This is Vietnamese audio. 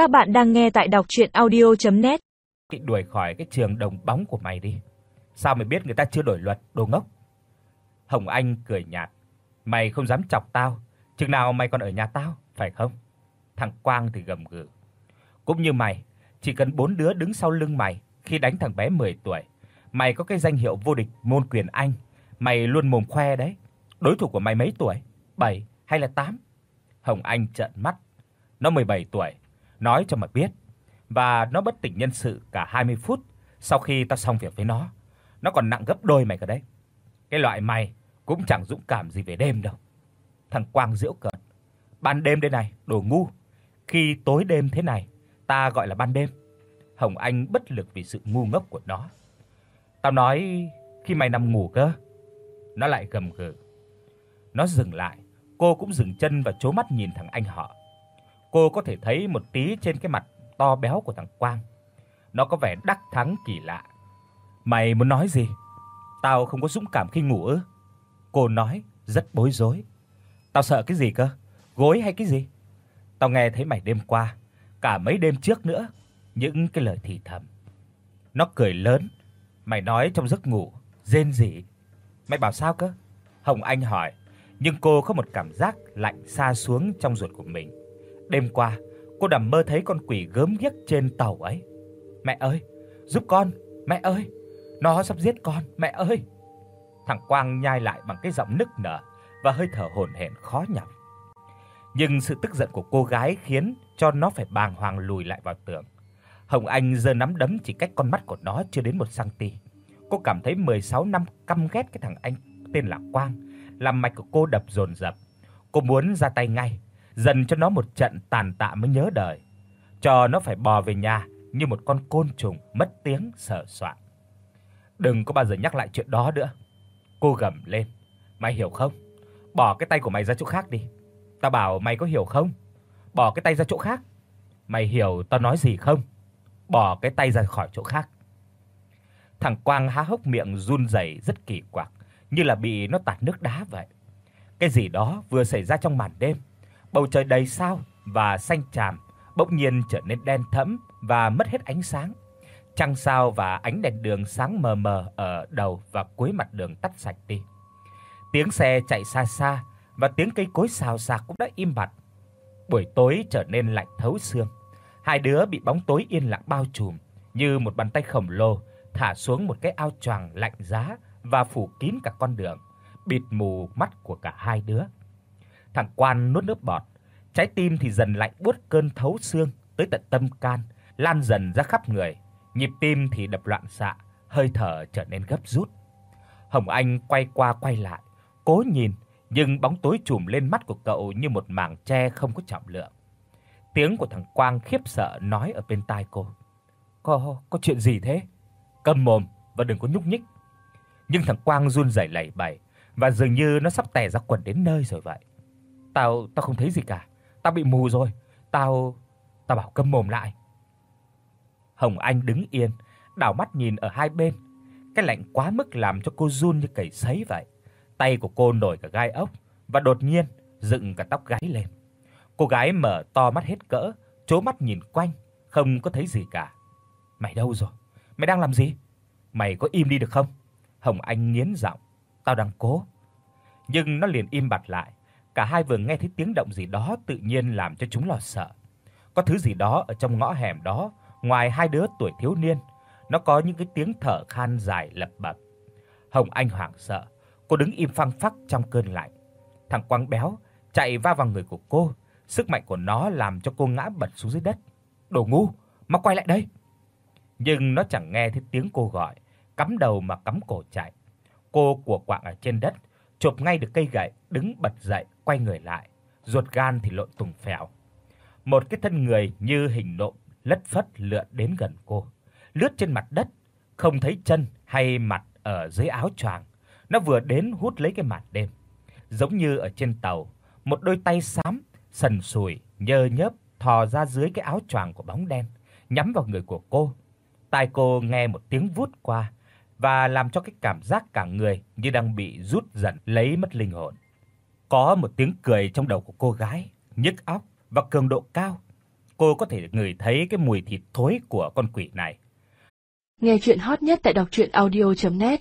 Các bạn đang nghe tại đọc audio net Bị đuổi khỏi cái trường đồng bóng của mày đi. Sao mày biết người ta chưa đổi luật, đồ ngốc? Hồng Anh cười nhạt, mày không dám chọc tao, chừng nào mày còn ở nhà tao, phải không? Thằng Quang thì gầm gừ. Cũng như mày, chỉ cần bốn đứa đứng sau lưng mày khi đánh thằng bé 10 tuổi, mày có cái danh hiệu vô địch môn quyền Anh, mày luôn mồm khoe đấy. Đối thủ của mày mấy tuổi? 7 hay là 8? Hồng Anh trợn mắt. Nó 17 tuổi, nói cho mà biết. Và nó bất tỉnh nhân sự cả 20 phút sau khi tao xong việc với nó. Nó còn nặng gấp đôi mày cả đấy. Cái loại mày cũng chẳng dũng cảm gì về đêm đâu. Thằng Quang giễu cợt. Ban đêm đây này, đồ ngu. Khi tối đêm thế này, ta gọi là ban đêm. Hồng Anh bất lực vì sự ngu ngốc của nó. Tao nói khi mày nằm ngủ cơ. Nó lại gầm gừ. Nó dừng lại, cô cũng dừng chân và chố mắt nhìn thằng anh họ. Cô có thể thấy một tí trên cái mặt to béo của thằng Quang. Nó có vẻ đắc thắng kỳ lạ. Mày muốn nói gì? Tao không có dũng cảm khi ngủ ư? Cô nói rất bối rối. Tao sợ cái gì cơ? Gối hay cái gì? Tao nghe thấy mày đêm qua, cả mấy đêm trước nữa, những cái lời thì thầm. Nó cười lớn. Mày nói trong giấc ngủ, rên rỉ. Mày bảo sao cơ? Hồng Anh hỏi, nhưng cô có một cảm giác lạnh xa xuống trong ruột của mình. Đêm qua, cô nằm mơ thấy con quỷ gớm ghiếc trên tàu ấy. Mẹ ơi, giúp con, mẹ ơi, nó sắp giết con, mẹ ơi. Thằng Quang nhai lại bằng cái giọng nức nở và hơi thở hổn hển khó nhọc. Nhưng sự tức giận của cô gái khiến cho nó phải bàng hoàng lùi lại vào tường. Hồng Anh giơ nắm đấm chỉ cách con mắt của nó chưa đến 1 cm. Cô cảm thấy 16 năm căm ghét cái thằng anh tên là Quang, làm mạch của cô đập dồn dập. Cô muốn ra tay ngay, dần cho nó một trận tàn tạ mới nhớ đời, cho nó phải bò về nhà như một con côn trùng mất tiếng sợ soạn. Đừng có bao giờ nhắc lại chuyện đó nữa. Cô gầm lên. Mày hiểu không? Bỏ cái tay của mày ra chỗ khác đi. Tao bảo mày có hiểu không? Bỏ cái tay ra chỗ khác. Mày hiểu tao nói gì không? Bỏ cái tay ra khỏi chỗ khác. Thằng Quang há hốc miệng run rẩy rất kỳ quặc, như là bị nó tạt nước đá vậy. Cái gì đó vừa xảy ra trong màn đêm, bầu trời đầy sao và xanh tràm bỗng nhiên trở nên đen thẫm và mất hết ánh sáng. Trăng sao và ánh đèn đường sáng mờ mờ ở đầu và cuối mặt đường tắt sạch đi. Tiếng xe chạy xa xa và tiếng cây cối xào xạc cũng đã im bặt. Buổi tối trở nên lạnh thấu xương. Hai đứa bị bóng tối yên lặng bao trùm, như một bàn tay khổng lồ thả xuống một cái ao choàng lạnh giá và phủ kín cả con đường, bịt mù mắt của cả hai đứa. Thằng Quan nuốt nước bọt, trái tim thì dần lạnh buốt cơn thấu xương tới tận tâm can, lan dần ra khắp người, nhịp tim thì đập loạn xạ, hơi thở trở nên gấp rút. Hồng Anh quay qua quay lại, cố nhìn, nhưng bóng tối trùm lên mắt của cậu như một mảng che không có trọng lượng. Tiếng của thằng Quang khiếp sợ nói ở bên tai cô. "Có có chuyện gì thế? Câm mồm và đừng có nhúc nhích." Nhưng thằng Quang run rẩy lẩy bẩy và dường như nó sắp tè ra quần đến nơi rồi vậy. "Tao tao không thấy gì cả. Tao bị mù rồi. Tao tao bảo câm mồm lại." Hồng Anh đứng yên, đảo mắt nhìn ở hai bên. Cái lạnh quá mức làm cho cô run như cầy sấy vậy. Tay của cô nổi cả gai ốc và đột nhiên dựng cả tóc gáy lên. Cô gái mở to mắt hết cỡ, trố mắt nhìn quanh, không có thấy gì cả. "Mày đâu rồi? Mày đang làm gì? Mày có im đi được không?" Hồng Anh nghiến giọng, "Tao đang cố." Nhưng nó liền im bặt lại. Cả hai vừa nghe thấy tiếng động gì đó tự nhiên làm cho chúng lo sợ. Có thứ gì đó ở trong ngõ hẻm đó, ngoài hai đứa tuổi thiếu niên, nó có những cái tiếng thở khan dài lập bập. Hồng Anh hoảng sợ, cô đứng im phăng phắc trong cơn lạnh. Thằng Quang béo chạy va vào người của cô, sức mạnh của nó làm cho cô ngã bật xuống dưới đất. "Đồ ngu, mau quay lại đây." Nhưng nó chẳng nghe thấy tiếng cô gọi, cắm đầu mà cắm cổ chạy. Cô của quạng ở trên đất, chộp ngay được cây gậy, đứng bật dậy, quay người lại, ruột gan thì lộn tùng phèo. Một cái thân người như hình nộm lất phất lượn đến gần cô, lướt trên mặt đất, không thấy chân hay mặt ở dưới áo choàng. Nó vừa đến hút lấy cái màn đêm. Giống như ở trên tàu, một đôi tay xám sần sùi nhơ nhớp thò ra dưới cái áo choàng của bóng đen, nhắm vào người của cô. Tai cô nghe một tiếng vút qua và làm cho cái cảm giác cả người như đang bị rút dần lấy mất linh hồn. Có một tiếng cười trong đầu của cô gái, nhức óc và cường độ cao. cô có thể ngửi thấy cái mùi thịt thối của con quỷ này. Nghe truyện hot nhất tại doctruyenaudio.net